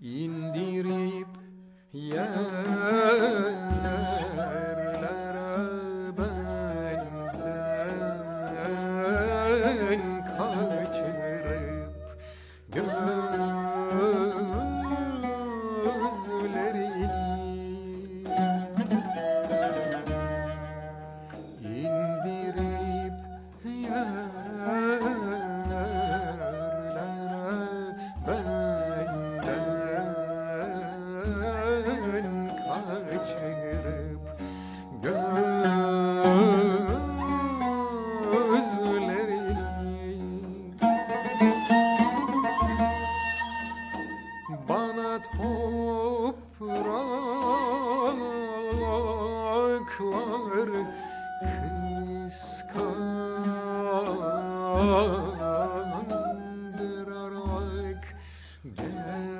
indirip yerlere topraklar kıskandırarak geçtiler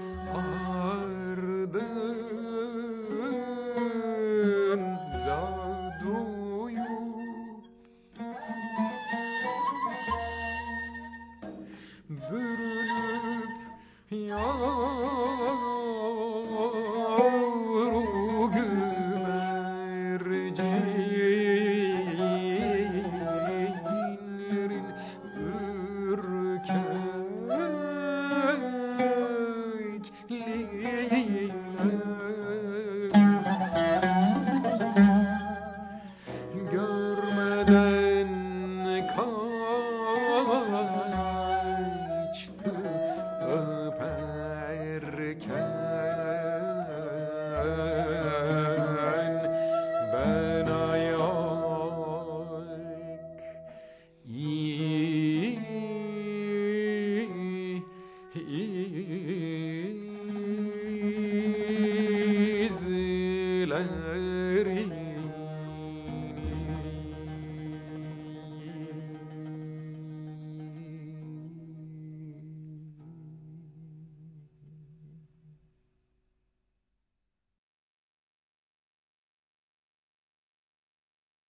izleri